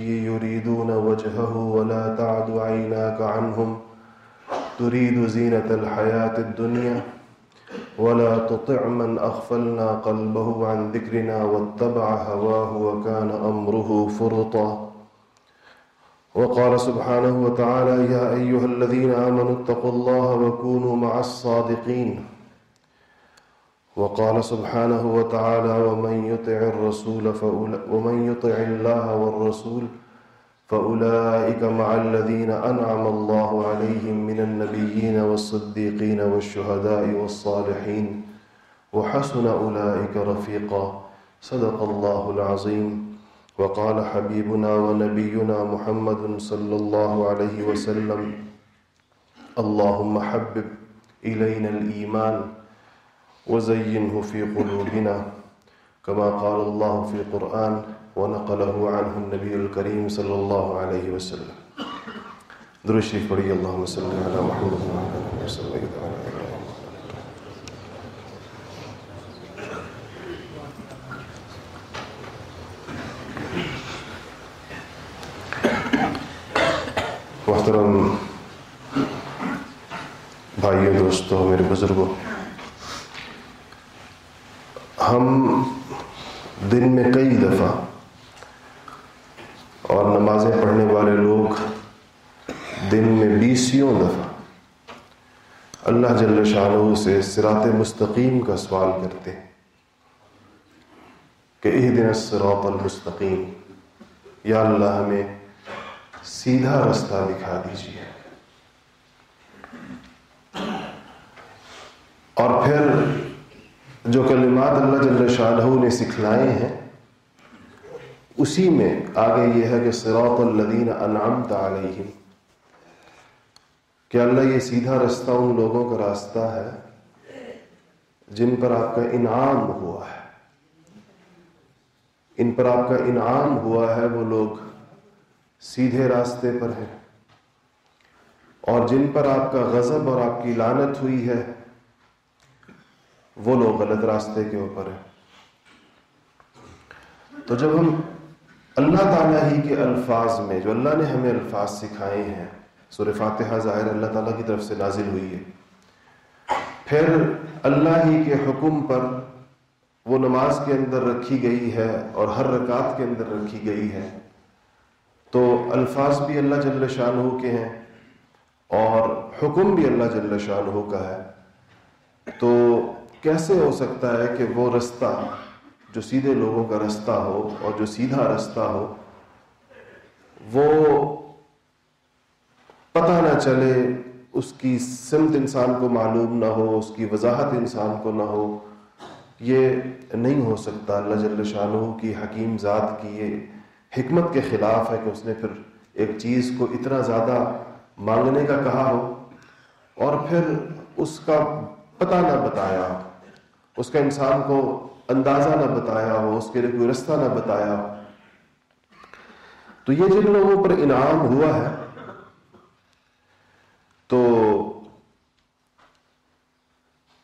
يريدون وجهه ولا تعد عيناك عنهم. تريد زينة الحياة الدنيا ولا تطع من أغفلنا قلبه عن ذكرنا واتبع هواه وكان أمره فرطا. وقال سبحانه وتعالى يا أيها الذين آمنوا اتقوا الله وكونوا مع الصادقين. وقال سبحانه وتعالى ومن يطع الرسول ومن يطع الله والرسول فأولئك مع الذين أنعم الله عليهم من النبيين والصديقين والشهداء والصالحين وحسن أولئك رفيقا. صدق الله العظيم. وقال حبيبنا ونبينا محمد صلى الله عليه وسلم، اللهم حبب إلينا الإيمان وزينه في قلوبنا. كما قال الله في القرآن ونقله عنه النبي الكريم صلى الله عليه وسلم. درود شریف پڑھی اللهم صل على محمد وعلى اله وصحبه محترم بھائیو، دوستو، میرے بزرگوں ہم دن میں کئی دفعہ اور نمازیں پڑھنے والے لوگ دن میں بیسوں دفعہ اللہ جل شاہ سے سرات مستقیم کا سوال کرتے ہیں کہ اہ دن سروت المستقیم، یا اللہ ہمیں سیدھا رستہ دکھا دیجیے اور پھر جو کلمات اللہ جل شاہ نے سکھلائے ہیں، اسی میں آگے یہ ہے کہ سروت الدین انعمت علیہم۔ کہ اللہ یہ سیدھا رستہ ان لوگوں کا راستہ ہے جن پر آپ کا انعام ہوا ہے۔ ان پر آپ کا انعام ہوا ہے وہ لوگ سیدھے راستے پر ہیں۔ اور جن پر آپ کا غضب اور آپ کی لانت ہوئی ہے وہ لوگ غلط راستے کے اوپر ہیں۔ تو جب ہم اللہ تعالیٰ ہی کے الفاظ میں، جو اللہ نے ہمیں الفاظ سکھائے ہیں سور فاتحہ ظاہر اللہ تعالیٰ کی طرف سے نازل ہوئی ہے، پھر اللہ ہی کے حکم پر وہ نماز کے اندر رکھی گئی ہے اور ہر رکعت کے اندر رکھی گئی ہے، تو الفاظ بھی اللہ جل شاہ کے ہیں اور حکم بھی اللہ جل شاہ کا ہے۔ تو کیسے ہو سکتا ہے کہ وہ رستہ جو سیدھے لوگوں کا رستہ ہو اور جو سیدھا رستہ ہو، وہ پتہ نہ چلے اس کی سمت انسان کو معلوم نہ ہو، اس کی وضاحت انسان کو نہ ہو، یہ نہیں ہو سکتا۔ اللہ جل شاہ کی حکیم ذات کی یہ حکمت کے خلاف ہے کہ اس نے پھر ایک چیز کو اتنا زیادہ مانگنے کا کہا ہو اور پھر اس کا پتہ نہ بتایا، اس کا انسان کو اندازہ نہ بتایا ہو اس کے لیے کوئی رستہ نہ بتایا۔ ہو تو یہ جن لوگوں پر انعام ہوا ہے، تو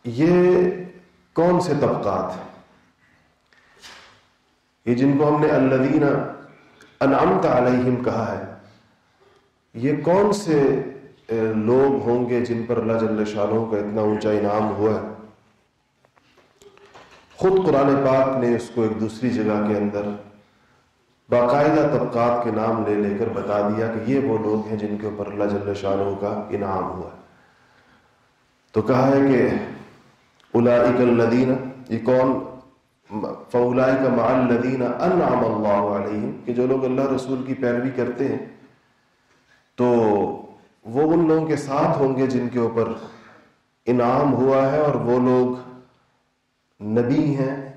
یہ کون سے طبقات ہیں؟ یہ جن کو ہم نے الدین انعمت علیہم کہا ہے، یہ کون سے لوگ ہوں گے جن پر اللہ جل شاہ کا اتنا اونچا انعام ہوا ہے۔ خود قرآن پاک نے اس کو ایک دوسری جگہ کے اندر باقاعدہ طبقات کے نام لے لے کر بتا دیا کہ یہ وہ لوگ ہیں جن کے اوپر اللہ جل شاہ کا انعام ہوا تو کہا ہے کہ اولائک الذین، یہ کون؟ فولائک مع الذین انعم اللہ علیہم، کہ جو لوگ اللہ رسول کی پیروی کرتے ہیں، تو وہ ان لوگوں کے ساتھ ہوں گے جن کے اوپر انعام ہوا ہے اور وہ لوگ نبی ہیں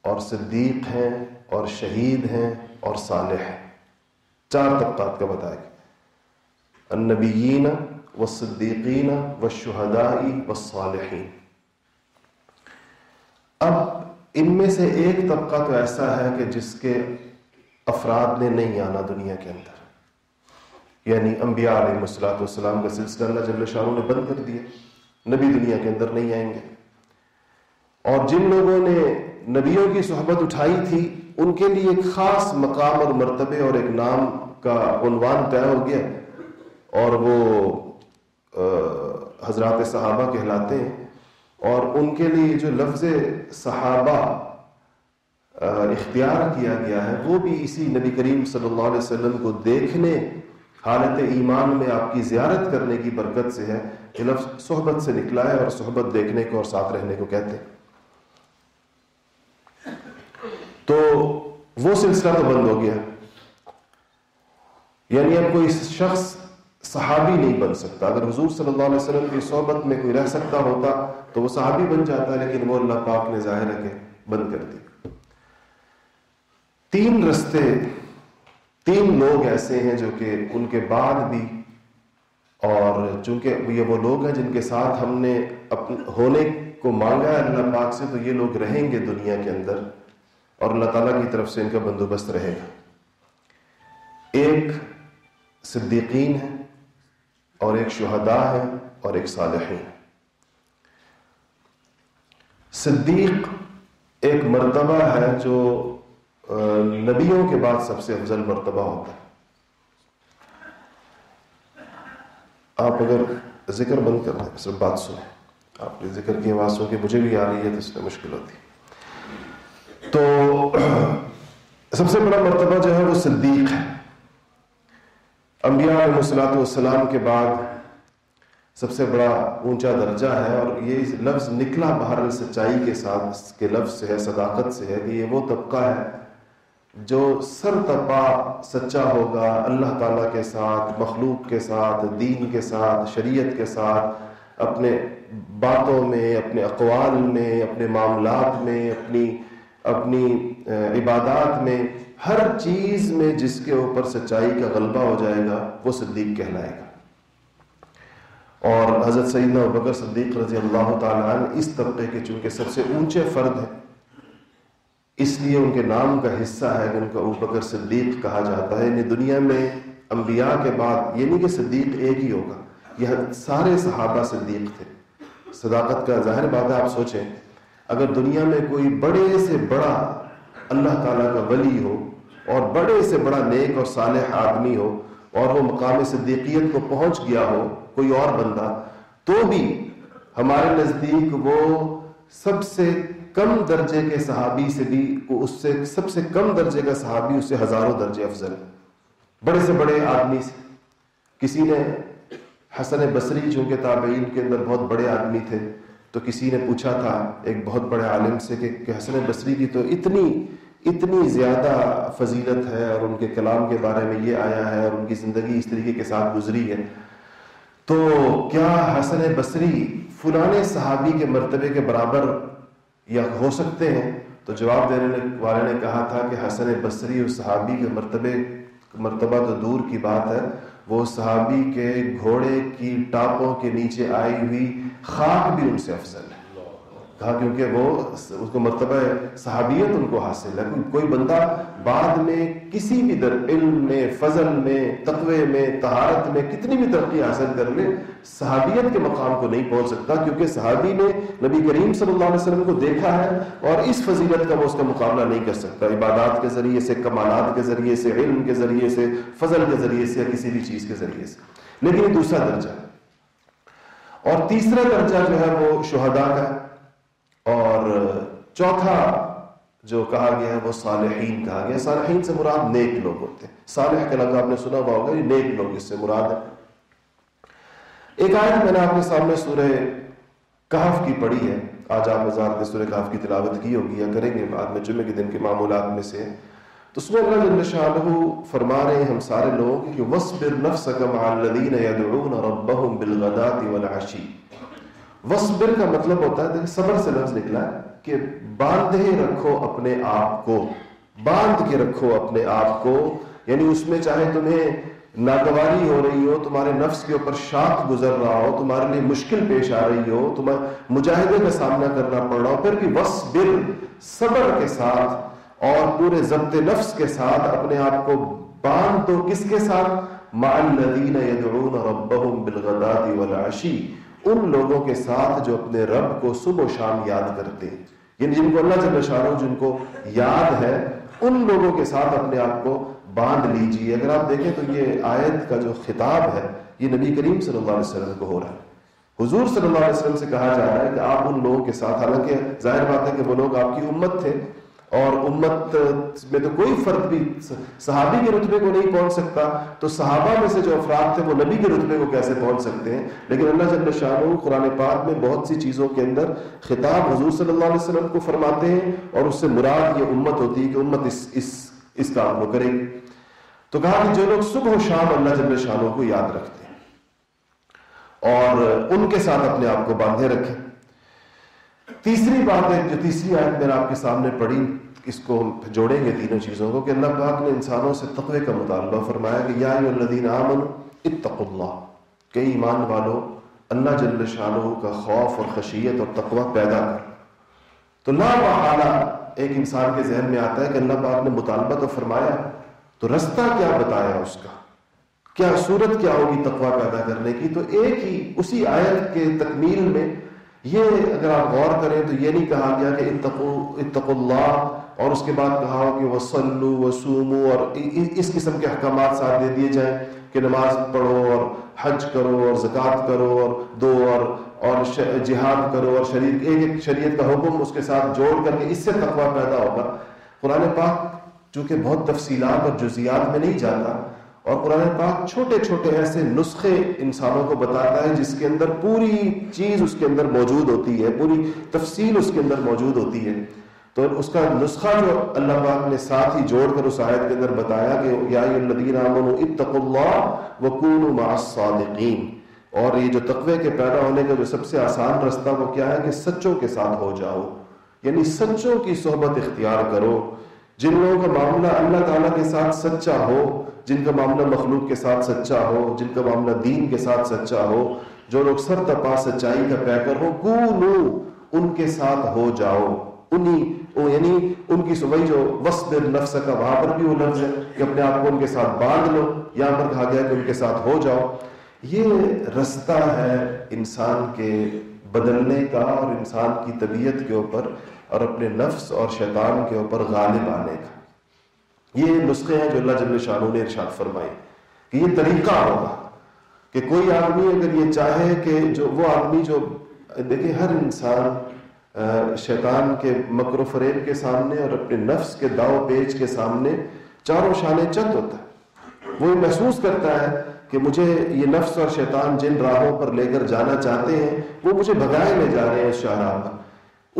اور صدیق ہیں اور شہید ہیں اور صالح ہیں۔ چار طبقات کا بتایا گیا۔ النبیین و صدیقین و شہدائی و صالحین۔ اب ان میں سے ایک طبقہ تو ایسا ہے کہ جس کے افراد نے نہیں آنا دنیا کے اندر۔ یعنی انبیاء علیہ السلاۃ والسلام کا سلسلہ اللہ جل شاہ نے بند کر دیا۔ نبی دنیا کے اندر نہیں آئیں گے۔ اور جن لوگوں نے نبیوں کی صحبت اٹھائی تھی، ان کے لیے ایک خاص مقام اور مرتبے اور ایک نام کا عنوان طے ہو گیا۔ اور وہ حضرات صحابہ کہلاتے ہیں۔ اور ان کے لیے جو لفظ صحابہ اختیار کیا گیا ہے، وہ بھی اسی نبی کریم صلی اللہ علیہ وسلم کو دیکھنے حالت ایمان میں آپ کی زیارت کرنے کی برکت سے ہے کہ لفظ صحبت سے نکلا ہے اور صحبت دیکھنے کو اور ساتھ رہنے کو کہتے ہیں۔ تو وہ سلسلہ تو بند ہو گیا۔ یعنی اب کوئی شخص صحابی نہیں بن سکتا۔ اگر حضور صلی اللہ علیہ وسلم کی صحبت میں کوئی رہ سکتا ہوتا تو وہ صحابی بن جاتا ہے لیکن وہ اللہ پاک نے ظاہر رکھے بند کر دی۔ تین رستے تین لوگ ایسے ہیں جو کہ ان کے بعد بھی اور چونکہ یہ وہ لوگ ہیں جن کے ساتھ ہم نے اپنے ہونے کو مانگا ہے اللہ پاک سے، تو یہ لوگ رہیں گے دنیا کے اندر اور اللہ تعالیٰ کی طرف سے ان کا بندوبست رہے گا۔ ایک صدیقین ہے اور ایک شہداء ہے اور ایک صالحین۔ صدیق ایک مرتبہ ہے جو نبیوں کے بعد سب سے افضل مرتبہ ہوتا ہے۔ آپ اگر ذکر بند کر دیں، صرف بات سنیں۔ آپ نے ذکر کی آواز سن کے مجھے بھی آ رہی ہے تو اس میں مشکل ہوتی تو سب سے بڑا مرتبہ جو ہے وہ صدیق ہے۔ انبیاء علیہ والسلام کے بعد سب سے بڑا اونچا درجہ ہے اور یہ لفظ نکلا باہر سچائی کے ساتھ کے لفظ سے ہے، صداقت سے ہے کہ یہ وہ طبقہ ہے۔ جو سر تپا سچا ہوگا اللہ تعالیٰ کے ساتھ، مخلوق کے ساتھ، دین کے ساتھ، شریعت کے ساتھ، اپنے باتوں میں، اپنے اقوال میں، اپنے معاملات میں، اپنی اپنی عبادات میں، ہر چیز میں جس کے اوپر سچائی کا غلبہ ہو جائے گا، وہ صدیق کہلائے گا۔ اور حضرت سیدنا بکر صدیق رضی اللہ تعالیٰ عنہ اس طبقے کے چونکہ سب سے اونچے فرد ہیں اس لیے ان کے نام کا حصہ ہے کہ ان کا بکر صدیق کہا جاتا ہے۔ یعنی دنیا میں انبیاء کے بعد یہ نہیں کہ صدیق ایک ہی ہوگا۔ یہ سارے صحابہ صدیق تھے۔ صداقت کا ظاہر بات ہے، آپ سوچیں، اگر دنیا میں کوئی بڑے سے بڑا اللہ تعالیٰ کا ولی ہو اور بڑے سے بڑا نیک اور صالح آدمی ہو اور وہ مقام صدیقیت کو پہنچ گیا ہو، کوئی اور بندہ، تو بھی ہمارے نزدیک وہ سب سے کم درجے کے صحابی سے بھی اس سے سب سے کم درجے کا صحابی اس سے ہزاروں درجے افضل بڑے سے بڑے آدمی سے۔ کسی نے حسن بصری جو کہ تابعین کے اندر بہت بڑے آدمی تھے، تو کسی نے پوچھا تھا ایک بہت بڑے عالم سے کہ حسن بصری کی تو اتنی اتنی زیادہ فضیلت ہے اور ان کے کلام کے بارے میں یہ آیا ہے اور ان کی زندگی اس طریقے کے ساتھ گزری ہے۔ تو کیا حسن بصری فلانے صحابی کے مرتبے کے برابر یا ہو سکتے ہیں؟ تو جواب دینے والے نے کہا تھا کہ حسن بصری اور صحابی کے مرتبے مرتبہ تو دور کی بات ہے، وہ صحابی کے گھوڑے کی ٹاپوں کے نیچے آئی ہوئی خاک بھی ان سے افضل ہے۔ کہا کیونکہ وہ اس کو مرتبہ صحابیت ان کو حاصل ہے۔ کوئی بندہ بعد میں کسی بھی در علم میں، فضل میں، تقوی میں تہارت میں کتنی بھی ترقی حاصل کر لے، صحابیت کے مقام کو نہیں پہنچ سکتا کیونکہ صحابی نے نبی کریم صلی اللہ علیہ وسلم کو دیکھا ہے اور اس فضیلت کا وہ اس کا مقابلہ نہیں کر سکتا۔ عبادات کے ذریعے سے، کمالات کے ذریعے سے، علم کے ذریعے سے، فضل کے ذریعے سے، یا کسی بھی چیز کے ذریعے سے۔ لیکن یہ دوسرا درجہ اور تیسرا درجہ جو ہے وہ شہداء کا اور چوتھا جو کہا گیا ہے وہ صالحین کہا گیا صالحین سے مراد نیک لوگ ہوتے ہیں۔ صالح کا لفظ آپ نے سنا ہوا ہوگا، یہ نیک لوگ اس سے مراد ہے ایک آیت میں نے آپ کے سامنے سورہ کہف کی پڑھی ہے۔ آج آپ مزار نے سورہ کہف کی تلاوت کی ہوگی یا کریں گے بعد میں جمعے کے دن کے معمولات میں سے۔ تو اس میں اللہ جل شانہ فرما رہے ہیں ہم سارے لوگ کہ وَصْبِرْ نَفْسَكَ مَعَ الَّذِينَ يَدْعُونَ رَبَّهُمْ بِالْغَدَاةِ وَالْعَشِيِّ وصبر کا مطلب ہوتا ہے صبر سے لفظ نکلا ہے کہ باندھے رکھو اپنے آپ کو، باندھ کے رکھو اپنے آپ کو۔ یعنی اس میں چاہے تمہیں ناگواری ہو رہی ہو، تمہارے نفس کے اوپر شاخ گزر رہا ہو، تمہارے لیے مشکل پیش آ رہی ہو تمہیں مجاہدے کا سامنا کرنا پڑ رہا ہو، پھر بھی وصبر صبر کے ساتھ اور پورے ضبط نفس کے ساتھ اپنے آپ کو باندھ دو۔ کس کے ساتھ؟ مع الذین یدعون ربهم بالغداة والعشی۔ ان لوگوں کے ساتھ جو اپنے رب کو صبح و شام یاد کرتے ہیں۔ یعنی جن کو اللہ جل شاہ جن کو یاد ہے، ان لوگوں کے ساتھ اپنے آپ کو باندھ لیجیے اگر آپ دیکھیں تو یہ آیت کا جو خطاب ہے، یہ نبی کریم صلی اللہ علیہ وسلم کو ہو رہا ہے۔ حضور صلی اللہ علیہ وسلم سے کہا جا رہا ہے کہ آپ ان لوگوں کے ساتھ، حالانکہ ظاہر بات ہے کہ وہ لوگ آپ کی امت تھے۔ اور امت میں تو کوئی فرق بھی صحابی کے رتبے کو نہیں پہنچ سکتا، تو صحابہ میں سے جو افراد تھے وہ نبی کے رتبے کو کیسے پہنچ سکتے ہیں؟ لیکن اللہ جل شاہ قرآن پاک میں بہت سی چیزوں کے اندر خطاب حضور صلی اللہ علیہ وسلم کو فرماتے ہیں اور اس سے مراد یہ امت ہوتی ہے کہ امت اس اس اس کام کو کرے گی۔ تو کہا کہ جو لوگ صبح و شام اللہ جل شاہ کو یاد رکھتے ہیں اور ان کے ساتھ اپنے آپ کو باندھے رکھیں۔ تیسری بات ہے جو تیسری آیت میں آپ کے سامنے پڑھی، اس کو جوڑیں گے تینوں چیزوں کو کہ اللہ پاک نے انسانوں سے تقوی کا مطالبہ فرمایا کہ یا الذین آمنوا اتقوا اللہ، کہ ایمان والو، اللہ جل شانہ کا خوف اور خشیت اور تقوی پیدا کر۔ تو لا محالہ ایک انسان کے ذہن میں آتا ہے کہ اللہ پاک نے مطالبہ تو فرمایا، تو رستہ کیا بتایا اس کا؟ کیا صورت کیا ہوگی تقوی پیدا کرنے کی؟ تو ایک ہی، اسی آیت کے تکمیل میں یہ اگر آپ غور کریں تو یہ نہیں کہا گیا کہ اتقو اللہ اور اس کے بعد کہا ہو کہ وسلو وسومو اور اس قسم کے احکامات ساتھ دے دیے جائیں کہ نماز پڑھو اور حج کرو اور زکوٰۃ کرو اور دو اور اور جہاد کرو اور شریعت ایک ایک شریعت کا حکم اس کے ساتھ جوڑ کر کے اس سے تقوی پیدا ہوگا۔ قرآن پاک چونکہ بہت تفصیلات اور جزیات میں نہیں جاتا اور قرآن پاک چھوٹے چھوٹے ایسے نسخے انسانوں کو بتاتا ہے جس کے اندر پوری چیز اس کے اندر موجود ہوتی ہے، پوری تفصیل اس کے اندر موجود ہوتی ہے۔ تو اس کا نسخہ جو اللہ پاک نے ساتھ ہی جوڑ کر اس آیت کے اندر بتایا کہ یا الذین آمنوا اتقوا اللہ وکونوا مع الصادقین۔ اور یہ جو تقوی کے پیدا ہونے کا جو سب سے آسان رستہ وہ کیا ہے کہ سچوں کے ساتھ ہو جاؤ۔ یعنی سچوں کی صحبت اختیار کرو۔ جن لوگوں کا معاملہ اللہ تعالیٰ کے ساتھ سچا ہو جن کا معاملہ مخلوق کے ساتھ سچا ہو، جن کا معاملہ دین کے ساتھ سچا ہو، جو لوگ سر تپا، سچائی کا پیکر ہو کونو ان کے ساتھ ہو جاؤ۔ انہی یعنی ان کی صبح جو وسط نفس کا وہاں پر بھی وہ لفظ ہے کہ اپنے آپ کو ان کے ساتھ باندھ لو، یہاں پر کہا گیا کہ ان کے ساتھ ہو جاؤ۔ یہ رستہ ہے انسان کے بدلنے کا اور انسان کی طبیعت کے اوپر اور اپنے نفس اور شیطان کے اوپر غالب آنے کا۔ یہ نسخے ہیں جو اللہ جل شاہ نے ارشاد فرمائے کہ یہ طریقہ ہوگا کہ کوئی آدمی اگر یہ چاہے کہ جو وہ آدمی جو دیکھیں ہر انسان شیطان کے مکر و فریب کے سامنے اور اپنے نفس کے داؤ پیچ کے سامنے چاروں شانے چند ہوتا ہے۔ وہ محسوس کرتا ہے کہ مجھے یہ نفس اور شیطان جن راہوں پر لے کر جانا چاہتے ہیں، وہ مجھے بھگائے لے جا رہے ہیں اس شاہراہ پر۔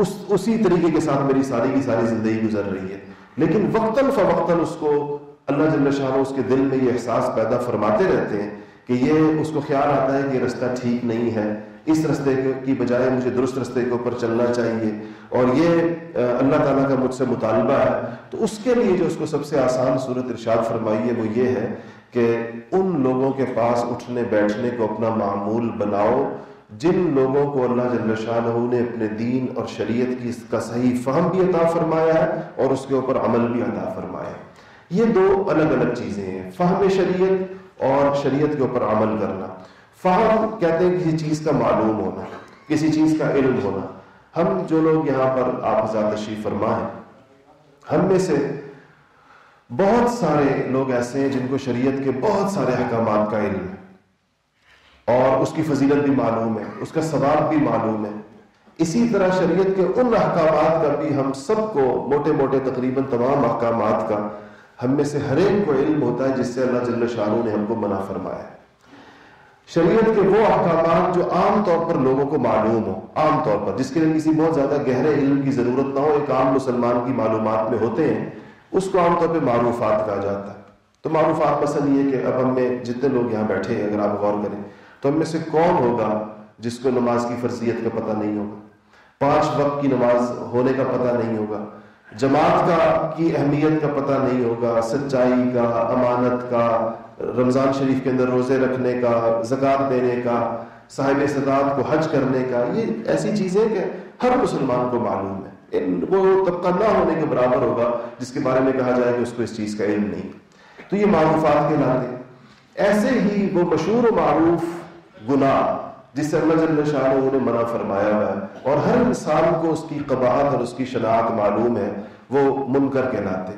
اس، اسی طریقے کے ساتھ میری ساری کی ساری زندگی گزر رہی ہے۔ لیکن وقتاً فوقتاً اس کو اللہ جل شاہ اس کے دل میں یہ احساس پیدا فرماتے رہتے ہیں کہ یہ اس کو خیال آتا ہے کہ یہ رستہ ٹھیک نہیں ہے۔ اس رستے کی بجائے مجھے درست رستے کے اوپر چلنا چاہیے۔ اور یہ اللہ تعالیٰ کا مجھ سے مطالبہ ہے۔ تو اس کے لیے جو اس کو سب سے آسان صورت ارشاد فرمائی ہے وہ یہ ہے کہ ان لوگوں کے پاس اٹھنے بیٹھنے کو اپنا معمول بناؤ۔ جن لوگوں کو اللہ جل شاہ نے اپنے دین اور شریعت کی اس کا صحیح فہم بھی عطا فرمایا ہے اور اس کے اوپر عمل بھی عطا فرمایا ہے۔ یہ دو الگ الگ چیزیں ہیں، فہم شریعت اور شریعت کے اوپر عمل کرنا۔ فہم کہتے ہیں کسی چیز کا معلوم ہونا، کسی چیز کا علم ہونا۔ ہم جو لوگ یہاں پر آپ تشریف فرما ہیں ہم میں سے بہت سارے لوگ ایسے ہیں جن کو شریعت کے بہت سارے احکامات کا علم ہے۔ اور اس کی فضیلت بھی معلوم ہے، اس کا ثواب بھی معلوم ہے۔ اسی طرح شریعت کے ان احکامات کا بھی ہم سب کو موٹے موٹے تقریباً تمام احکامات کا ہم میں سے ہر ایک کو علم ہوتا ہے، جس سے اللہ جل شاہ نے ہم کو منع فرمایا ہے۔ شریعت کے وہ احکامات جو عام طور پر لوگوں کو معلوم ہو عام طور پر، جس کے لیے کسی بہت زیادہ گہرے علم کی ضرورت نہ ہو، ایک عام مسلمان کی معلومات میں ہوتے ہیں، اس کو عام طور پہ معروفات کہا جاتا ہے۔ تو معروفات پسند یہ کہ اب ہم میں جتنے لوگ یہاں بیٹھے ہیں، اگر آپ غور کریں تو ہم میں سے کون ہوگا جس کو نماز کی فرضیت کا پتہ نہیں ہوگا؟ پانچ وقت کی نماز ہونے کا پتہ نہیں ہوگا۔ جماعت کا کی اہمیت کا پتہ نہیں ہوگا، سچائی کا، امانت کا، رمضان شریف کے اندر روزے رکھنے کا زکوٰۃ دینے کا، صاحب صداعت کو حج کرنے کا، یہ ایسی چیزیں کہ ہر مسلمان کو معلوم ہے۔ وہ طبقہ نہ ہونے کے برابر ہوگا جس کے بارے میں کہا جائے کہ اس کو اس چیز کا علم نہیں۔ تو یہ معروفات کے ناطے۔ ایسے ہی وہ مشہور و معروف گناہ جس سے اللہ جل شاہ نے منع فرمایا ہوا ہے، اور ہر انسان کو اس کی قباحت اور اس کی شناخت معلوم ہے، وہ منکر کہلاتے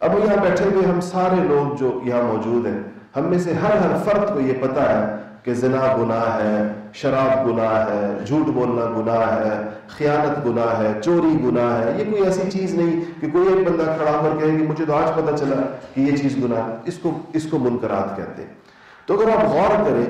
اب یہاں بیٹھے ہوئے ہم سارے لوگ جو یہاں موجود ہیں، ہم میں سے ہر ہر فرد کو یہ پتا ہے کہ زنا گناہ ہے، شراب گناہ ہے، جھوٹ بولنا گناہ ہے، خیانت گناہ ہے، چوری گناہ ہے۔ یہ کوئی ایسی چیز نہیں کہ کوئی ایک بندہ کھڑا ہو کر کہے کہ مجھے تو آج پتا چلا کہ یہ چیز گناہ ہے، اس کو اس کو منکرات کہتے ہیں۔ تو اگر آپ غور کریں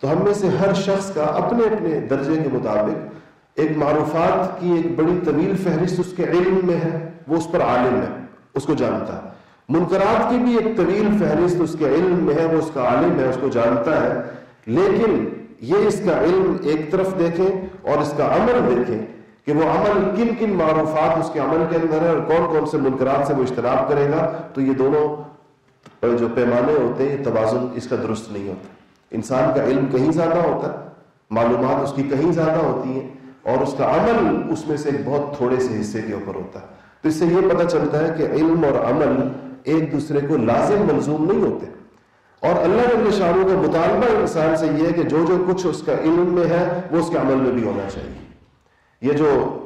تو ہم میں سے ہر شخص کا اپنے اپنے درجے کے مطابق ایک معروفات کی ایک بڑی طویل فہرست اس کے علم میں ہے، وہ اس پر عالم ہے، اس کو جانتا ہے۔ منکرات کی بھی ایک طویل فہرست اس کے علم میں ہے، وہ اس کا عالم ہے، اس کو جانتا ہے۔ لیکن یہ اس کا علم ایک طرف دیکھیں اور اس کا عمل دیکھیں کہ وہ عمل کن کن معروفات اس کے عمل کے اندر ہے اور کون کون سے منکرات سے وہ اجتناب کرے گا، تو یہ دونوں جو پیمانے ہوتے ہیں توازن اس کا درست نہیں ہوتا۔ انسان کا علم کہیں زیادہ ہوتا ہے، معلومات اس کی کہیں زیادہ ہوتی ہیں، اور اس کا عمل اس میں سے ایک بہت تھوڑے سے حصے کے اوپر ہوتا ہے۔ تو اس سے یہ پتہ چلتا ہے کہ علم اور عمل ایک دوسرے کو لازم ملزوم نہیں ہوتے۔ اور اللہ کے شاہوں کا مطالبہ انسان سے یہ ہے کہ جو جو کچھ اس کا علم میں ہے، وہ اس کے عمل میں بھی ہونا چاہیے۔ یہ جو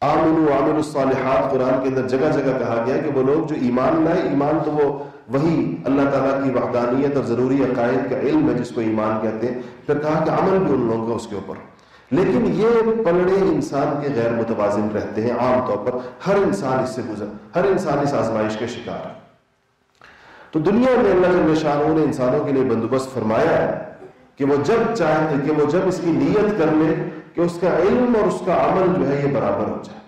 آمن و عامر الصالحات، قرآن کے اندر جگہ جگہ کہا گیا کہ وہ لوگ جو ایمان لائے، ایمان تو وہ وہی اللہ تعالیٰ کی وحدانیت اور ضروری عقائد کا علم ہے جس کو ایمان کہتے ہیں، پھر کہا کہ عمل بھی ان لوگوں کا اس کے اوپر۔ لیکن یہ پلڑے انسان کے غیر متوازن رہتے ہیں عام طور پر۔ ہر انسان اس سے گزر، ہر انسان اس آزمائش کے شکار ہے۔ تو دنیا میں اللہ شاہوں نے انسانوں کے لیے بندوبست فرمایا ہے کہ وہ جب چاہے، کہ وہ جب اس کی نیت کر لے کہ اس کا علم اور اس کا عمل جو ہے یہ برابر ہو جائے۔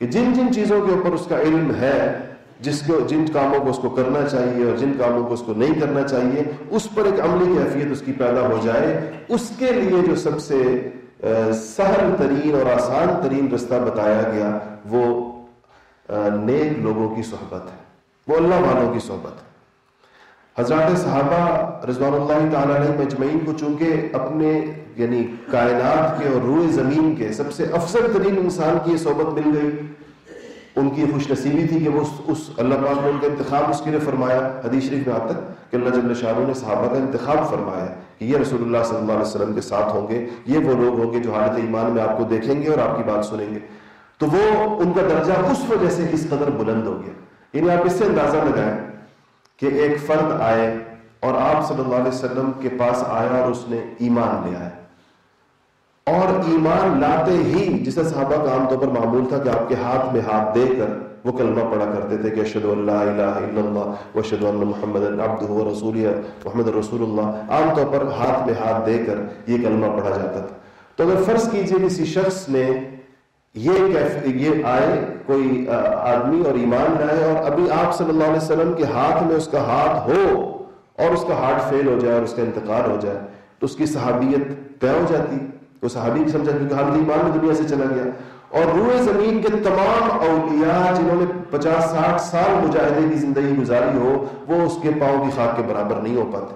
کہ جن جن چیزوں کے اوپر اس کا علم ہے جس کو جن کاموں کو اس کو کرنا چاہیے اور جن کاموں کو اس کو نہیں کرنا چاہیے، اس پر ایک عملی کیفیت اس کی پیدا ہو جائے۔ اس کے لیے جو سب سے سہل ترین اور آسان ترین رستہ بتایا گیا، وہ نیک لوگوں کی صحبت ہے۔ وہ اللہ والوں کی صحبت ہے۔ حضرات صحابہ رضوان اللہ تعالیٰ علیہ مجمعین کو چونکہ اپنے یعنی کائنات کے اور روئے زمین کے سب سے افضل ترین انسان کی یہ صحبت مل گئی ان کی خوش نصیبی تھی کہ وہ اس اللہ پاک نے ان کا انتخاب اس کے لیے فرمایا۔ حدیث شریف میں آتا کہ اللہ جل شاہ نے صحابہ کا انتخاب فرمایا کہ یہ رسول اللہ صلی اللہ علیہ وسلم کے ساتھ ہوں گے، یہ وہ لوگ ہوں گے جو حالت ایمان میں آپ کو دیکھیں گے اور آپ کی بات سنیں گے۔ تو وہ ان کا درجہ اس وجہ سے کس قدر بلند ہو گیا۔ یعنی آپ اس سے اندازہ لگائیں کہ ایک فرد آئے اور آپ صلی اللہ علیہ وسلم کے پاس آیا اور اس نے ایمان لے آیا۔ اور ایمان لاتے ہی جسے صحابہ کا عام طور پر معمول تھا کہ آپ کے ہاتھ میں ہاتھ دے کر وہ کلمہ پڑھا کرتے تھے کہ اشد اللہ الہ الا اللہ و اشد اللہ محمد عبد و رسول محمد رسول اللہ عام طور پر ہاتھ میں ہاتھ دے کر یہ کلمہ پڑھا جاتا تھا۔ تو اگر فرض کیجیے کسی شخص نے یہ یہ آئے کوئی آدمی اور ایمان لائے اور ابھی آپ صلی اللہ علیہ وسلم کے ہاتھ میں اس کا ہاتھ ہو اور اس کا ہارٹ فیل ہو جائے اور اس کا انتقال ہو جائے تو اس کی صحابیت طے ہو جاتی۔ تو صحابی بھی سمجھا کیونکہ حالت ایمان میں دنیا سے چلا گیا۔ اور روئے زمین کے تمام اولیاء جنہوں نے پچاس ساٹھ سال مجاہدے کی زندگی گزاری ہو، وہ اس کے پاؤں کی خاک کے برابر نہیں ہو پاتے۔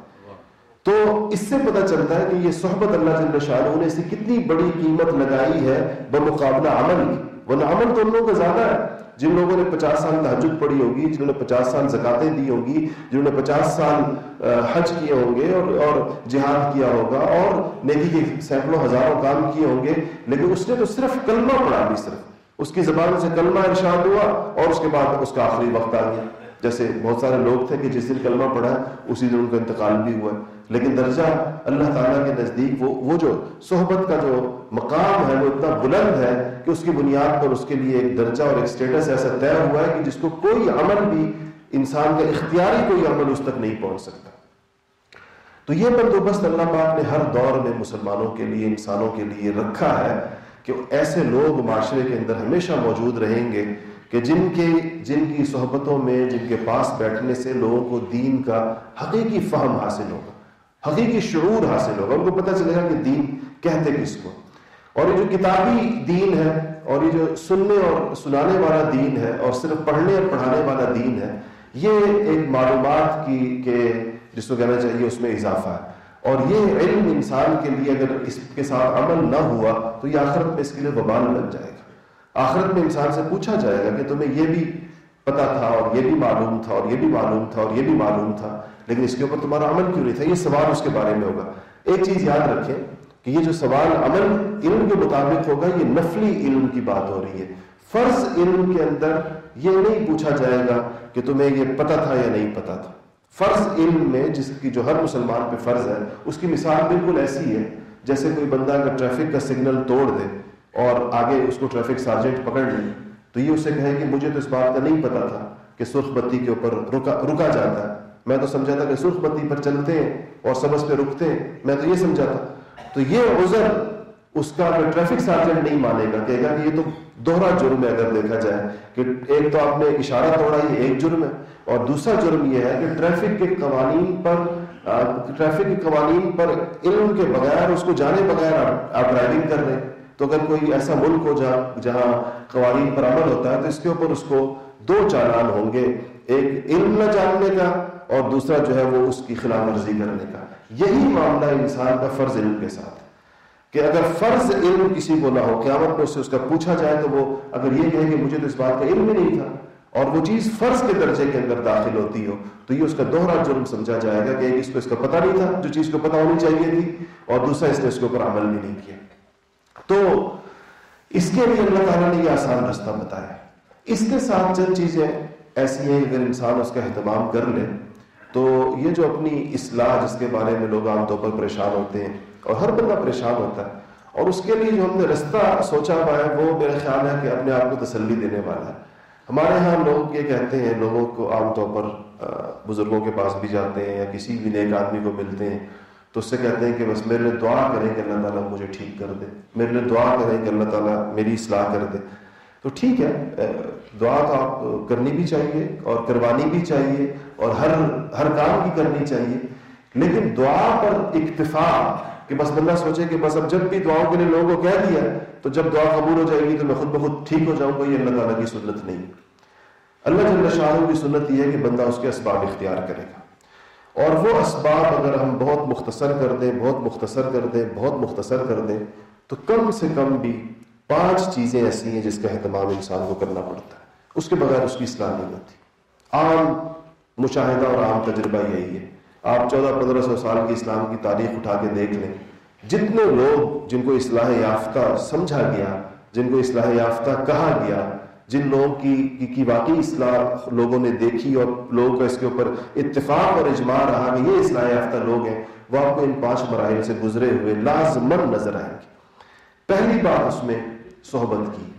تو اس سے پتہ چلتا ہے کہ یہ صحبت اللہ جل شاہ نے اسے کتنی بڑی قیمت لگائی ہے بمقابلہ عمل کی۔ ورنہ عمل تو ان لوگوں کا زیادہ ہے۔ جن لوگوں نے پچاس سال تحجد پڑھی ہوگی، جنہوں نے پچاس سال زکاتیں دی ہوگی، جنہوں نے پچاس سال حج کیے ہوں گے اور اور جہاد کیا ہوگا اور نیکی کے سینکڑوں ہزاروں کام کیے ہوں گے، لیکن اس نے تو صرف کلمہ پڑھا بھی صرف۔ اس کی زبان سے کلمہ ارشاد ہوا اور اس کے بعد اس کا آخری وقت آ گیا۔ جیسے بہت سارے لوگ تھے کہ جس دن کلمہ پڑھا، اسی دن ان کا انتقال بھی ہوا۔ ہے لیکن درجہ اللہ تعالیٰ کے نزدیک وہ وہ جو صحبت کا جو مقام ہے، وہ اتنا بلند ہے کہ اس کی بنیاد پر اس کے لیے ایک درجہ اور ایک سٹیٹس ایسا طے ہوا ہے کہ جس کو کوئی عمل بھی انسان کا اختیاری کوئی عمل اس تک نہیں پہنچ سکتا۔ تو یہ بندوبست اللہ پاک نے ہر دور میں مسلمانوں کے لیے، انسانوں کے لیے رکھا ہے کہ ایسے لوگ معاشرے کے اندر ہمیشہ موجود رہیں گے کہ جن کے جن کی صحبتوں میں، جن کے پاس بیٹھنے سے لوگوں کو دین کا حقیقی فہم حاصل ہوگا۔ حقیقی شعور حاصل ہوگا۔ ان کو پتہ چلے گا کہ دین کہتے کس کو۔ اور یہ جو کتابی دین ہے اور یہ جو سننے اور سنانے والا دین ہے اور صرف پڑھنے اور پڑھانے والا دین ہے، یہ ایک معلومات کی کہ جس کو کہنا چاہیے اس میں اضافہ ہے۔ اور یہ علم انسان کے لیے اگر اس کے ساتھ عمل نہ ہوا تو یہ آخرت میں اس کے لیے وبال بن جائے گا۔ آخرت میں انسان سے پوچھا جائے گا کہ تمہیں یہ بھی پتا تھا اور یہ بھی معلوم تھا اور یہ بھی معلوم تھا اور یہ بھی معلوم تھا، لیکن اس کے اوپر تمہارا عمل کیوں نہیں تھا؟ یہ سوال اس کے بارے میں ہوگا۔ ایک چیز یاد رکھیں کہ یہ جو سوال عمل علم کے مطابق ہوگا، یہ نفلی علم کی بات ہو رہی ہے۔ فرض علم کے اندر یہ نہیں پوچھا جائے گا کہ تمہیں یہ پتہ تھا یا نہیں پتا تھا۔ فرض علم میں جس کی جو ہر مسلمان پہ فرض ہے، اس کی مثال بالکل ایسی ہے، جیسے کوئی بندہ اگر ٹریفک کا سگنل توڑ دے اور آگے اس کو ٹریفک سارجنٹ پکڑ لے۔ تو یہ اسے کہے کہ مجھے تو اس بات کا نہیں پتا تھا کہ سرخ بتی کے اوپر رکا رکا جاتا ہے۔ میں تو سمجھا تھا کہ سرخ بتی پر چلتے ہیں اور سبز پہ رکتے ہیں۔ میں تو یہ سمجھا تھا۔ تو یہ عذر اس کا اگر ٹریفک سارجنٹ نہیں مانے گا، کہے گا کہ یہ تو دوہرا جرم ہے اگر دیکھا جائے کہ ایک تو آپ نے اشارہ توڑا یہ ایک جرم ہے۔ اور دوسرا جرم یہ ہے کہ ٹریفک کے قوانین پر ٹریفک کے قوانین پر علم کے بغیر، اس کو جانے بغیر آپ ڈرائیونگ کر رہے ہیں۔ تو اگر کوئی ایسا ملک ہو جہاں جہاں قوانین پر عمل ہوتا ہے تو اس کے اوپر اس کو دو چالان ہوں گے۔ ایک علم نہ جاننے کا اور دوسرا جو ہے وہ اس کی خلاف ورزی کرنے کا۔ یہی معاملہ انسان کا فرض علم کے ساتھ۔ کہ اگر فرض علم کسی کو نہ ہو، قیامت میں اس سے اس کا پوچھا جائے تو وہ اگر یہ کہے کہ مجھے تو اس بات کا علم ہی نہیں تھا اور وہ چیز فرض کے درجے کے اندر داخل ہوتی ہو، تو یہ اس کا دوہرا جرم سمجھا جائے گا کہ ایک اس کو اس کا پتہ نہیں تھا، جو چیز کو پتہ ہونی چاہیے تھی اور دوسرا اس نے اس کے اوپر عمل بھی نہیں کیا۔ تو اس کے لیے اللہ تعالیٰ نے یہ آسان رستہ بتایا اس کے ساتھ چند چیزیں ایسی ہیں، اگر انسان اس کا اہتمام کر لے، تو یہ جو اپنی اصلاح، جس کے بارے میں لوگ عام طور پر پریشان ہوتے ہیں، اور ہر بندہ پریشان ہوتا ہے، اور اس کے لیے جو ہم نے رستہ سوچا ہوا ہے، وہ میرا خیال ہے کہ اپنے آپ کو تسلی دینے والا ہے۔ ہمارے ہاں لوگ یہ کہتے ہیں، لوگوں کو عام طور پر بزرگوں کے پاس بھی جاتے ہیں یا کسی بھی نیک آدمی کو ملتے ہیں تو اس سے کہتے ہیں کہ بس میرے لیے دعا کریں کہ اللہ تعالیٰ مجھے ٹھیک کر دے۔ میرے لیے دعا کریں کہ اللہ تعالیٰ میری اصلاح کر دے۔ تو ٹھیک ہے دعا تو آپ کرنی بھی چاہیے اور کروانی بھی چاہیے اور ہر ہر کام کی کرنی چاہیے۔ لیکن دعا پر اکتفا کہ بس بندہ سوچے کہ بس اب جب بھی دعاؤں کے لیے لوگوں کو کہہ دیا تو جب دعا قبول ہو جائے گی تو میں خود بخود ٹھیک ہو جاؤں گا، یہ اللہ تعالیٰ کی سنت نہیں۔ اللہ جل شاہ کی سنت یہ ہے کہ بندہ اس کے اسباب اختیار کرے گا۔ اور وہ اسباب اگر ہم بہت مختصر کر دیں، بہت مختصر کر دیں، بہت مختصر کر دیں، تو کم سے کم بھی پانچ چیزیں ایسی ہیں جس کا اہتمام انسان کو کرنا پڑتا ہے۔ اس کے بغیر اس کی اصلاح نہیں ہوتی۔ عام مشاہدہ اور عام تجربہ یہی ہے۔ آپ چودہ پندرہ سو سال کی اسلام کی تاریخ اٹھا کے دیکھ لیں۔ جتنے لوگ جن کو اصلاح یافتہ سمجھا گیا، جن کو اصلاح یافتہ کہا گیا جن لوگوں کی کی واقعی اصلاح لوگوں نے دیکھی اور لوگوں کا اس کے اوپر اتفاق اور اجماع رہا کہ یہ اصلاح یافتہ لوگ ہیں، وہ آپ کو ان پانچ مراحل سے گزرے ہوئے لازمن نظر آئیں گے۔ پہلی بات اس میں صحبت کی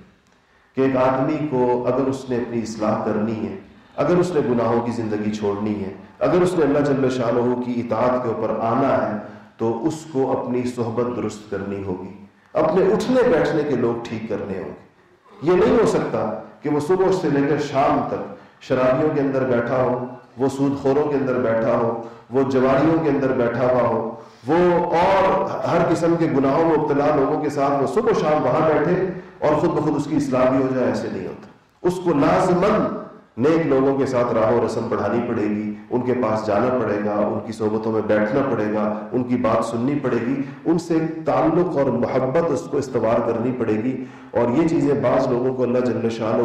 کہ ایک آدمی کو اگر اس نے اپنی اصلاح کرنی ہے، اگر اس نے گناہوں کی زندگی چھوڑنی ہے، اگر اس نے اللہ جل شاہ کی اطاعت کے اوپر آنا ہے، تو اس کو اپنی صحبت درست کرنی ہوگی۔ اپنے اٹھنے بیٹھنے کے لوگ ٹھیک کرنے ہوں گے۔ یہ نہیں ہو سکتا کہ وہ صبح سے لے کر شام تک شرابیوں کے اندر بیٹھا ہو، وہ سود خوروں کے اندر بیٹھا ہو، وہ جواریوں کے اندر بیٹھا ہوا ہو، وہ اور ہر قسم کے گناہوں میں مبتلا لوگوں کے ساتھ وہ صبح و شام وہاں بیٹھے اور خود بخود اس کی اصلاح بھی ہو جائے، ایسے نہیں ہوتا۔ اس کو لازمند نیک لوگوں کے ساتھ راہ و رسم پڑھانی پڑے گی، ان کے پاس جانا پڑے گا، ان کی صحبتوں میں بیٹھنا پڑے گا، ان کی بات سننی پڑے گی، ان سے تعلق اور محبت اس کو استوار کرنی پڑے گی۔ اور یہ چیزیں بعض لوگوں کو اللہ جل شاہ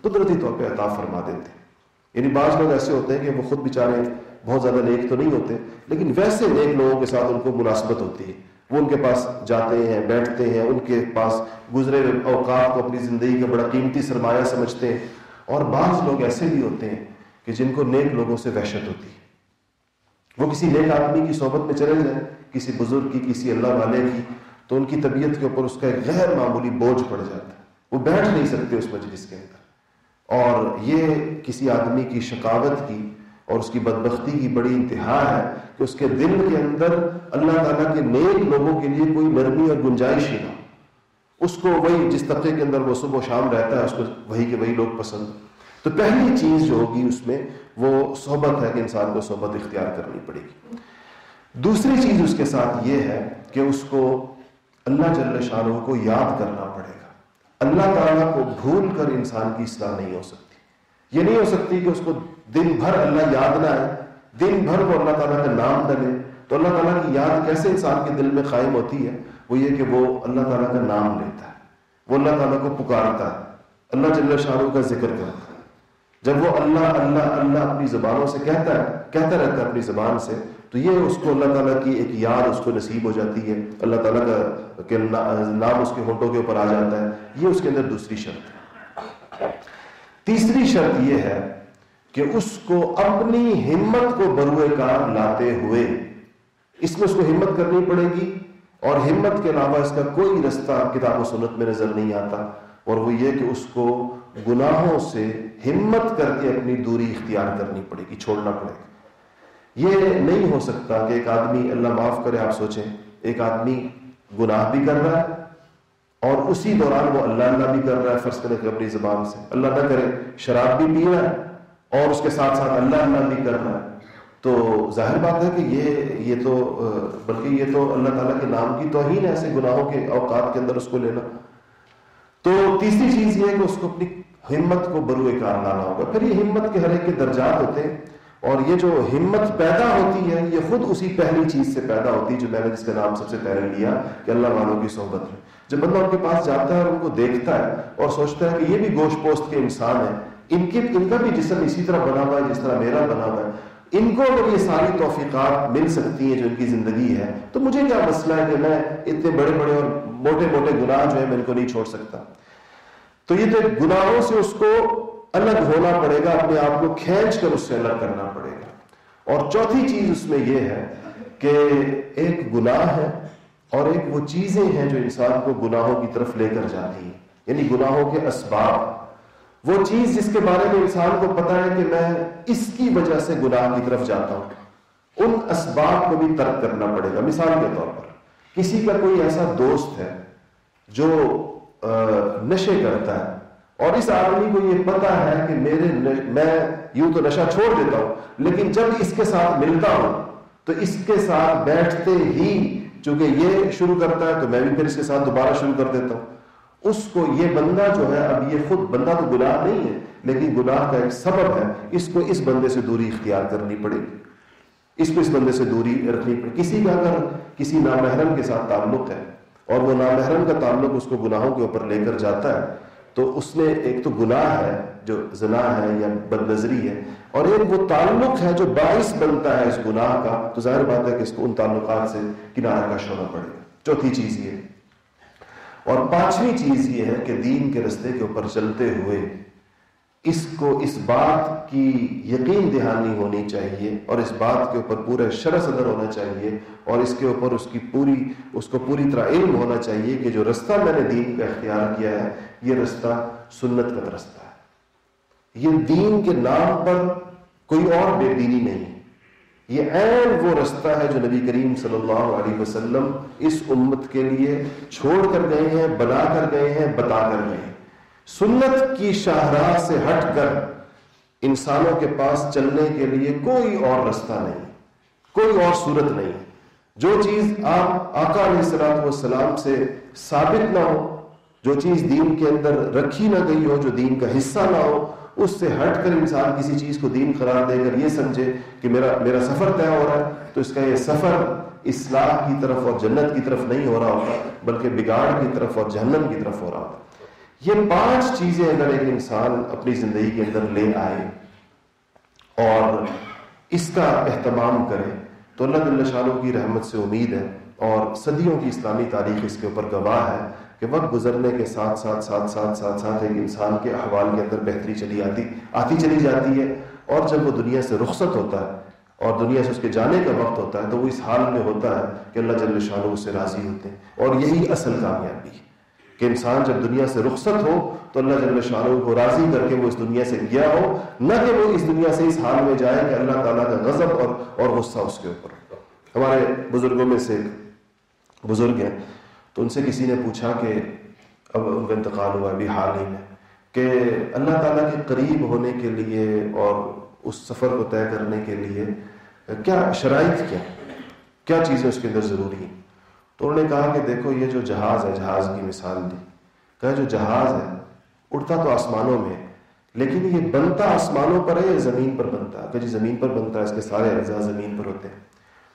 قدرتی طور پہ عطا فرما دیتے ہیں۔ یعنی بعض لوگ ایسے ہوتے ہیں کہ وہ خود بیچارے بہت زیادہ نیک تو نہیں ہوتے، لیکن ویسے نیک لوگوں کے ساتھ ان کو مناسبت ہوتی ہے۔ وہ ان کے پاس جاتے ہیں، بیٹھتے ہیں، ان کے پاس گزرے اوقات کو اپنی زندگی کا بڑا قیمتی سرمایہ سمجھتے ہیں۔ اور بعض لوگ ایسے بھی ہوتے ہیں کہ جن کو نیک لوگوں سے وحشت ہوتی ہے۔ وہ کسی نیک آدمی کی صحبت میں چلے جائیں، کسی بزرگ کی، کسی اللہ والے کی، تو ان کی طبیعت کے اوپر اس کا ایک غیر معمولی بوجھ پڑ جاتا ہے۔ وہ بیٹھ نہیں سکتے اس مجلس کے اندر۔ اور یہ کسی آدمی کی شکاوت کی اور اس کی بدبختی کی بڑی انتہا ہے کہ اس کے دل کے اندر اللہ تعالیٰ کے نیک لوگوں کے لیے کوئی نرمی اور گنجائش ہی نہ اس کو وہی جس طبقے کے اندر وہ صبح و شام رہتا ہے، اس کو وہی کے وہی لوگ پسند۔ تو پہلی چیز جو ہوگی اس میں وہ صحبت ہے کہ انسان کو صحبت اختیار کرنی پڑے گی۔ دوسری چیز اس کے ساتھ یہ ہے کہ اس کو اللہ جل شاہ کو یاد کرنا پڑے گا۔ اللہ تعالیٰ کو بھول کر انسان کی اصلاح نہیں ہو سکتی۔ یہ نہیں ہو سکتی کہ اس کو دن بھر اللہ یاد نہ آئے، دن بھر وہ اللہ تعالیٰ کا نام ڈلے۔ تو اللہ تعالیٰ کی یاد کیسے انسان کے دل میں قائم ہوتی ہے؟ وہ یہ کہ وہ اللہ تعالیٰ کا نام لیتا ہے۔ وہ اللہ تعالیٰ کو پکارتا ہے۔ اللہ جل شاہ کا ذکر کرتا ہے۔ جب وہ اللہ اللہ اللہ اپنی زبانوں سے کہتا ہے، کہتا رہتا ہے اپنی زبان سے، تو یہ اس کو اللہ تعالیٰ کی ایک یاد، اس کو نصیب ہو جاتی ہے۔ اللہ تعالیٰ کا نام اس کے ہونٹوں کے اوپر آ جاتا ہے۔ یہ اس کے اندر دوسری شرط ہے۔ تیسری شرط یہ ہے کہ اس کو اپنی ہمت کو بروئے کار لاتے ہوئے، اس میں اس کو ہمت کرنی پڑے گی۔ اور ہمت کے علاوہ اس کا کوئی رستہ کتاب و سنت میں نظر نہیں آتا۔ اور وہ یہ کہ اس کو گناہوں سے ہمت کر کے اپنی دوری اختیار کرنی پڑے گی، چھوڑنا پڑے گا۔ یہ نہیں ہو سکتا کہ ایک آدمی اللہ معاف کرے، آپ سوچیں، ایک آدمی گناہ بھی کر رہا ہے اور اسی دوران وہ اللہ اللہ بھی کر رہا ہے، فرض کرے کہ اپنی زبان سے۔ اللہ نہ کرے، شراب بھی پی رہا ہے اور اس کے ساتھ ساتھ اللہ اللہ بھی کر رہا ہے۔ تو ظاہر بات ہے کہ یہ یہ تو بلکہ یہ تو اللہ تعالیٰ کے نام کی توہین ہے ایسے گناہوں کے اوقات کے اندر اس کو لینا۔ تو تیسری چیز یہ ہے کہ اس کو اپنی ہمت کو بروئے کار لانا ہوگا۔ پھر یہ ہمت کے ہر ایک کے درجات ہوتے ہیں اور یہ جو ہمت پیدا ہوتی ہے، یہ خود اسی پہلی چیز سے پیدا ہوتی ہے جو میں نے جس کا نام سب سے پہلے لیا کہ اللہ والوں کی صحبت میں جب بندہ ان کے پاس جاتا ہے اور ان کو دیکھتا ہے اور سوچتا ہے کہ یہ بھی گوشت پوست کے انسان ہیں، ان کے، ان کا بھی جسم اسی طرح بنا ہوا ہے جس طرح میرا بنا ہوا ہے ان کو اگر یہ ساری توفیقات مل سکتی ہیں جو ان کی زندگی ہے، تو مجھے کیا مسئلہ ہے کہ میں اتنے بڑے بڑے اور موٹے موٹے گناہ جو ہے میں ان کو نہیں چھوڑ سکتا؟ تو یہ تو گناہوں سے اس کو الگ ہونا پڑے گا، اپنے آپ کو کھینچ کر اس سے الگ کرنا پڑے گا۔ اور چوتھی چیز اس میں یہ ہے کہ ایک گناہ ہے اور ایک وہ چیزیں ہیں جو انسان کو گناہوں کی طرف لے کر جاتی ہیں۔ یعنی گناہوں کے اسباب۔ وہ چیز جس کے بارے میں انسان کو پتا ہے کہ میں اس کی وجہ سے گناہ کی طرف جاتا ہوں۔ ان اسباب کو بھی ترک کرنا پڑے گا۔ مثال کے طور پر، کسی کا کوئی ایسا دوست ہے جو نشے کرتا ہے اور اس آدمی کو یہ پتا ہے کہ میرے میں یوں تو نشہ چھوڑ دیتا ہوں، لیکن جب اس کے ساتھ ملتا ہوں تو اس کے ساتھ بیٹھتے ہی چونکہ یہ شروع کرتا ہے تو میں بھی پھر اس کے ساتھ دوبارہ شروع کر دیتا ہوں۔ اس کو یہ بندہ جو ہے، اب یہ خود بندہ تو گناہ نہیں ہے، لیکن گناہ کا ایک سبب ہے، اس کو اس بندے سے دوری اختیار کرنی پڑے گی۔ اس کو اس بندے سے دوری رکھنی پڑے کسی کا اگر کسی نامحرم کے ساتھ تعلق ہے اور وہ نامحرم کا تعلق اس کو گناہوں کے اوپر لے کر جاتا ہے، تو اس نے ایک تو گناہ ہے جو زنا ہے یا بد نظری ہے، اور ایک وہ تعلق ہے جو باعث بنتا ہے اس گناہ کا۔ تو ظاہر بات ہے کہ اس کو ان تعلقات سے کنارہ کش ہونا پڑے گا۔ چوتھی چیز یہ اور پانچویں چیز یہ ہے کہ دین کے رستے کے اوپر چلتے ہوئے اس کو اس بات کی یقین دہانی ہونی چاہیے اور اس بات کے اوپر پورے شرح صدر ہونا چاہیے اور اس کے اوپر اس کی پوری، اس کو پوری طرح علم ہونا چاہیے کہ جو رستہ میں نے دین کا اختیار کیا ہے، یہ رستہ سنت کا رستہ ہے۔ یہ دین کے نام پر کوئی اور بے دینی نہیں یہ عین وہ رستہ ہے جو نبی کریم صلی اللہ علیہ وسلم اس امت کے لیے چھوڑ کر گئے ہیں، بنا کر گئے ہیں، بتا کر گئے ہیں۔ سنت کی شاہراہ سے ہٹ کر انسانوں کے پاس چلنے کے لیے کوئی اور رستہ نہیں، کوئی اور صورت نہیں۔ جو چیز آپ، آقا علیہ السلام والسلام سے ثابت نہ ہو، جو چیز دین کے اندر رکھی نہ گئی ہو، جو دین کا حصہ نہ ہو اس سے ہٹ کر انسان کسی چیز کو دین قرار دے کر یہ سمجھے کہ میرا میرا سفر طے ہو رہا ہے، تو اس کا یہ سفر اصلاح کی طرف اور جنت کی طرف نہیں ہو رہا ہوتا، بلکہ بگاڑ کی طرف اور جہنم کی طرف ہو رہا ہوتا یہ پانچ چیزیں اگر ایک انسان اپنی زندگی کے اندر لے آئے اور اس کا اہتمام کرے، تو اللہ تعالی شاہ کی رحمت سے امید ہے اور صدیوں کی اسلامی تاریخ اس کے اوپر گواہ ہے۔ کہ وقت گزرنے کے ساتھ ساتھ ساتھ ساتھ ساتھ ساتھ ایک انسان کے احوال کے اندر بہتری چلی آتی آتی چلی جاتی ہے۔ اور جب وہ دنیا سے رخصت ہوتا ہے اور دنیا سے اس کے جانے کا وقت ہوتا ہے، تو وہ اس حال میں ہوتا ہے کہ اللہ جل شاہ اس سے راضی ہوتے ہیں۔ اور یہی اصل کامیابی ہے کہ انسان جب دنیا سے رخصت ہو، تو اللہ جل شاہ کو راضی کر کے وہ اس دنیا سے گیا ہو۔ نہ کہ وہ اس دنیا سے اس حال میں جائے کہ اللہ تعالیٰ کا غضب اور اور غصہ اس کے اوپر ہمارے بزرگوں میں سے ایک بزرگ ہیں۔ تو ان سے کسی نے پوچھا کہ اب ان کا انتقال ہوا ابھی حال ہی میں۔ کہ اللہ تعالیٰ کے قریب ہونے کے لیے اور اس سفر کو طے کرنے کے لیے کیا شرائط کیا کیا چیزیں اس کے اندر ضروری ہیں؟ تو انہوں نے کہا کہ دیکھو، یہ جو جہاز ہے، جہاز کی مثال دی۔ کہا، جو جہاز ہے، اڑتا تو آسمانوں میں لیکن یہ بنتا آسمانوں پر ہے یا زمین پر بنتا؟ ہے کہ جی زمین پر بنتا ہے، اس کے سارے اجزاء زمین پر ہوتے ہیں۔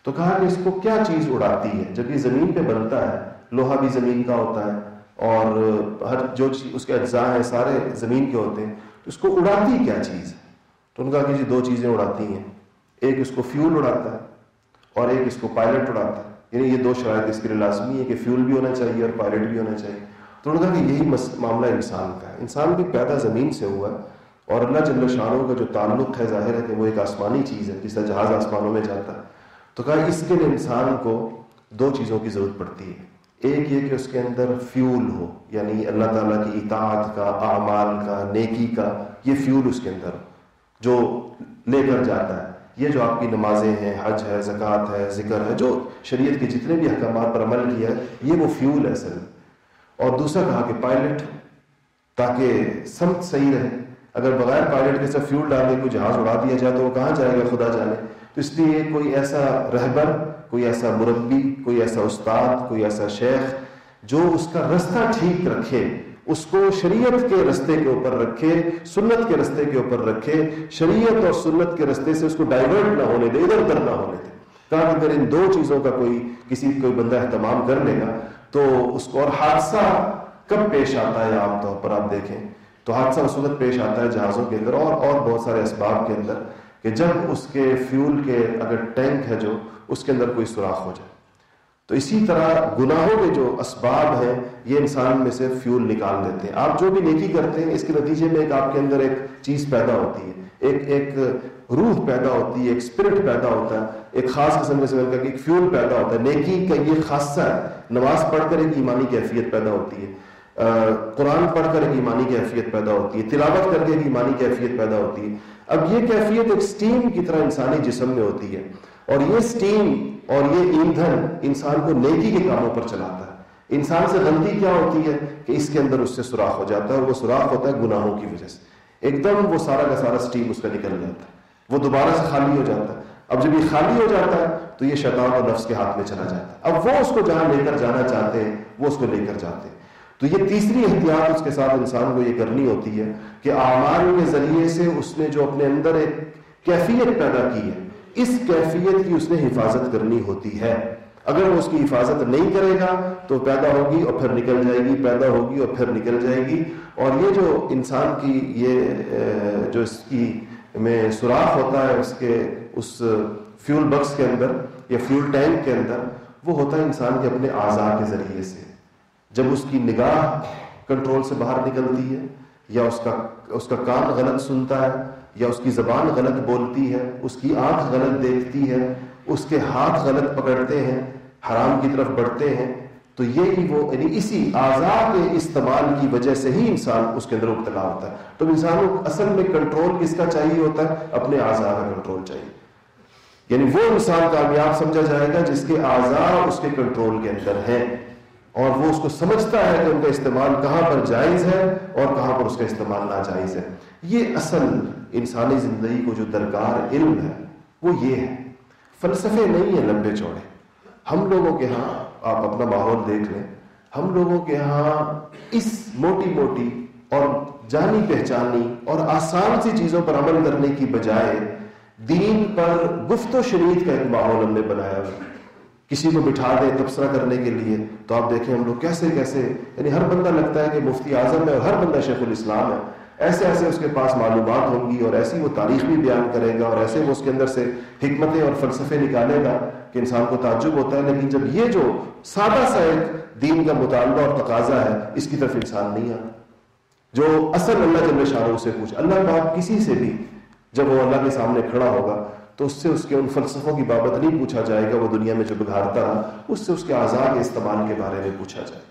تو کہا کہ اس کو کیا چیز اڑاتی ہے؟ جب یہ زمین پہ بنتا ہے لوہا بھی زمین کا ہوتا ہے اور ہر جو چیز اس کے اجزاء ہیں، سارے زمین کے ہوتے ہیں۔ تو اس کو اڑاتی کیا چیز؟ ہے تو ان کہا کہ جی دو چیزیں اڑاتی ہیں۔ ایک اس کو فیول اڑاتا ہے اور ایک اس کو پائلٹ اڑاتا ہے۔ یعنی یہ دو شرائط اس کے لیے لازمی ہے کہ فیول بھی ہونا چاہیے اور پائلٹ بھی ہونا چاہیے۔ تو انہوں نے کہا کہ یہی معاملہ انسان کا ہے۔ انسان بھی پیدا زمین سے ہوا ہے اور اللہ جل شاہوں کا جو تعلق ہے، ظاہر ہے کہ وہ ایک آسمانی چیز ہے، جس طرح جہاز آسمانوں میں جاتا ہے۔ تو کہا اس کے لیے انسان کو دو چیزوں کی ضرورت پڑتی ہے۔ ایک یہ کہ اس کے اندر فیول ہو یعنی اللہ تعالیٰ کی اطاعت کا، اعمال کا، نیکی کا، یہ فیول اس کے اندر ہو جو لے کر جاتا ہے۔ یہ جو آپ کی نمازیں ہیں، حج ہے، زکوٰۃ ہے، ذکر ہے، جو شریعت کے جتنے بھی احکامات پر عمل کیا ہے، یہ وہ فیول ہے سر اور دوسرا کہا کہ پائلٹ تاکہ سمت صحیح رہے۔ اگر بغیر پائلٹ کے سب فیول ڈالے کوئی جہاز اڑا دیا جائے تو وہ کہاں جائے گا؟ خدا جانے۔ تو اس لیے کوئی ایسا رہبر کوئی ایسا مربی، کوئی ایسا استاد، کوئی ایسا شیخ جو اس کا رستہ ٹھیک رکھے، اس کو شریعت کے رستے کے اوپر رکھے، سنت کے رستے کے اوپر رکھے، شریعت اور سنت کے رستے سے اس کو ڈائیورٹ نہ ہونے دے، ادھر ادھر نہ ہونے دے۔ کہا اگر ان دو چیزوں کا کوئی، کسی، کوئی بندہ اہتمام کر لے گا، تو اس کو اور حادثہ کب پیش آتا ہے عام طور پر آپ دیکھیں۔ تو حادثہ اس وقت پیش آتا ہے جہازوں کے اندر اور اور بہت سارے اسباب کے اندر کہ جب اس کے فیول کے اگر ٹینک ہے جو اس کے اندر کوئی سوراخ ہو جائے۔ تو اسی طرح گناہوں کے جو اسباب ہیں، یہ انسان میں سے فیول نکال دیتے ہیں۔ آپ جو بھی نیکی کرتے ہیں، اس کے نتیجے میں ایک آپ کے اندر ایک چیز پیدا ہوتی ہے۔ ایک ایک روح پیدا ہوتی ہے، ایک اسپرٹ پیدا ہوتا ہے۔ ایک خاص قسم سے ایک فیول پیدا ہوتا ہے۔ نیکی کا یہ خاصہ ہے۔ نماز پڑھ کر ایک ایمانی کیفیت پیدا ہوتی ہے۔ قرآن پڑھ کر ایک ایمانی کیفیت پیدا ہوتی ہے۔ تلاوت کر کے ایک ایمانی کیفیت پیدا ہوتی ہے۔ اب یہ کیفیت ایک سٹیم کی طرح انسانی جسم میں ہوتی ہے اور یہ سٹیم اور یہ ایندھن انسان کو نیکی کے کاموں پر چلاتا ہے۔ انسان سے غلطی کیا ہوتی ہے کہ اس کے اندر اس سے سوراخ ہو جاتا ہے اور وہ سوراخ ہوتا ہے گناہوں کی وجہ سے۔ ایک دم وہ سارا کا سارا سٹیم اس کا نکل جاتا ہے۔ وہ دوبارہ سے خالی ہو جاتا ہے۔ اب جب یہ خالی ہو جاتا ہے تو یہ شیطان اور نفس کے ہاتھ میں چلا جاتا ہے۔ اب وہ اس کو جہاں لے کر جانا چاہتے ہیں، وہ اس کو لے کر جاتے ہیں۔ تو یہ تیسری احتیاط اس کے ساتھ انسان کو یہ کرنی ہوتی ہے کہ اعمال کے ذریعے سے اس نے جو اپنے اندر ایک کیفیت پیدا کی ہے، اس کیفیت کی اس نے حفاظت کرنی ہوتی ہے۔ اگر وہ اس کی حفاظت نہیں کرے گا تو پیدا ہوگی اور پھر نکل جائے گی، پیدا ہوگی اور پھر نکل جائے گی۔ اور یہ جو انسان کی یہ جو اس کی میں سوراخ ہوتا ہے، اس کے، اس فیول بکس کے اندر یا فیول ٹینک کے اندر، وہ ہوتا ہے انسان کے اپنے اعضاء کے ذریعے سے۔ جب اس کی نگاہ کنٹرول سے باہر نکلتی ہے، یا اس کا اس کا کان غلط سنتا ہے، یا اس کی زبان غلط بولتی ہے، اس کی آنکھ غلط دیکھتی ہے، اس کے ہاتھ غلط پکڑتے ہیں، حرام کی طرف بڑھتے ہیں، تو یہی وہ یعنی اسی اعضاء کے استعمال کی وجہ سے ہی انسان اس کے اندر مبتلا ہوتا ہے۔ تو انسان کو اصل میں کنٹرول کس کا چاہیے ہوتا ہے؟ اپنے اعضاء کا کنٹرول چاہیے۔ یعنی وہ انسان کامیاب سمجھا جائے گا جس کے اعضاء اس کے کنٹرول کے اندر ہیں۔ اور وہ اس کو سمجھتا ہے کہ ان کا استعمال کہاں پر جائز ہے اور کہاں پر اس کا استعمال ناجائز ہے۔ یہ اصل انسانی زندگی کو جو درکار علم ہے، وہ یہ ہے۔ فلسفے نہیں ہیں لمبے چوڑے۔ ہم لوگوں کے ہاں آپ اپنا ماحول دیکھ لیں، ہم لوگوں کے ہاں اس موٹی موٹی اور جانی پہچانی اور آسان سی چیزوں پر عمل کرنے کی بجائے دین پر گفت و شرید کا ایک ماحول ہم نے بنایا۔ ہوا کسی کو بٹھا دے تبصرہ کرنے کے لیے، تو آپ دیکھیں ہم لوگ کیسے کیسے یعنی ہر بندہ لگتا ہے کہ مفتی اعظم ہے اور ہر بندہ شیخ الاسلام ہے۔ ایسے ایسے اس کے پاس معلومات ہوں گی اور ایسی وہ تاریخ بھی بیان کرے گا اور ایسے وہ اس کے اندر سے حکمتیں اور فلسفے نکالے گا کہ انسان کو تعجب ہوتا ہے۔ لیکن جب یہ جو سادہ سا ایک دین کا مطالبہ اور تقاضا ہے، اس کی طرف انسان نہیں آتا۔ جو اصل اللہ جل شاہ سے پوچھ اللہ پاک کسی سے بھی جب وہ اللہ کے سامنے کھڑا ہوگا تو اس سے اس کے ان فلسفوں کی بابت نہیں پوچھا جائے گا، وہ دنیا میں جو بگھارتا رہا اس سے اس کے آزاد استعمال کے بارے میں پوچھا جائے۔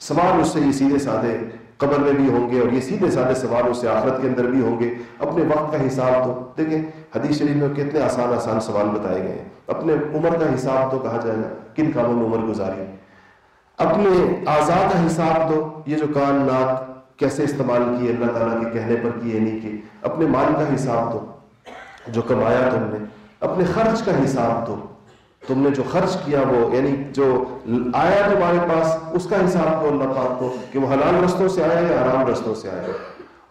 سوال اس سے یہ سیدھے سادھے قبر میں بھی ہوں گے اور یہ سیدھے سادھے سوال اس سے آخرت کے اندر بھی ہوں گے۔ اپنے وقت کا حساب تو دیکھیں، حدیث شریف میں کتنے آسان آسان سوال بتائے گئے ہیں۔ اپنے عمر کا حساب تو کہا جائے گا کن کاموں میں عمر گزاری؟ اپنے آزاد کا حساب تو یہ جو کان ناک کیسے استعمال کیے اللہ تعالیٰ کے کہنے پر کیے نہیں یعنی کیے اپنے مال کا حساب تو جو کمایا تم نے، اپنے خرچ کا حساب دو۔ تم نے جو خرچ کیا وہ یعنی جو آیا تمہارے پاس، اس کا حساب دو، اللہ پاک کو، کہ وہ حلال رستوں سے آیا یا حرام رستوں سے آیا۔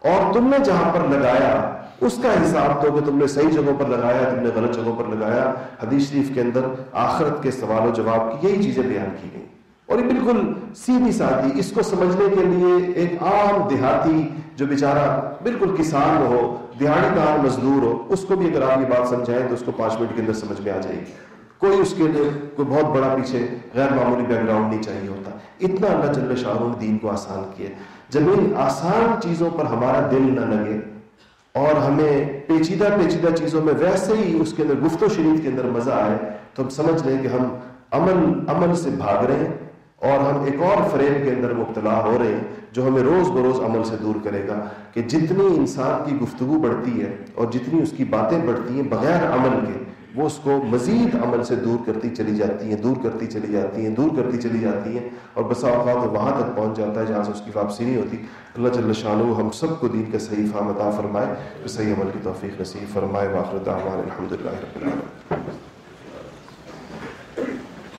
اور تم نے جہاں پر لگایا، اس کا حساب دو کہ تم نے صحیح جگہوں پر لگایا، تم نے غلط جگہوں پر لگایا۔ حدیث شریف کے اندر آخرت کے سوال و جواب کی یہی چیزیں بیان کی گئی اور یہ بالکل سیدھی سادھی اس کو سمجھنے کے لیے ایک عام دیہاتی جو بیچارہ بالکل کسان ہو دیہڑی دار مزدور ہو، اس کو بھی اگر آپ یہ بات سمجھائیں تو اس کو پانچ منٹ کے اندر سمجھ میں آ جائے گی۔ کوئی اس کے لیے کوئی بہت بڑا پیچھے غیر معمولی بیک گراؤنڈ نہیں چاہیے ہوتا۔ اتنا اللہ جل شاہ نے دین کو آسان کیا جب ان آسان چیزوں پر ہمارا دل نہ لگے اور ہمیں پیچیدہ پیچیدہ چیزوں میں ویسے ہی اس کے اندر گفت و شریف کے اندر مزہ آئے، تو ہم سمجھ لیں کہ ہم امن امن سے بھاگ رہے ہیں۔ اور ہم ایک اور فریم کے اندر مبتلا ہو رہے ہیں جو ہمیں روز بروز عمل سے دور کرے گا کہ جتنی انسان کی گفتگو بڑھتی ہے اور جتنی اس کی باتیں بڑھتی ہیں بغیر عمل کے، وہ اس کو مزید عمل سے دور کرتی چلی جاتی ہیں، دور کرتی چلی جاتی ہیں، دور کرتی چلی جاتی ہیں اور بسا اوقات وہاں تک پہنچ جاتا ہے جہاں سے اس کی واپسی نہیں ہوتی۔ اللہ جل شاہ ہم سب کو دین کا صحیح فہم عطا فرمائے کہ صحیح عمل کی توفیق نصیب فرمائے واخر الحمد للہ رب العالمین۔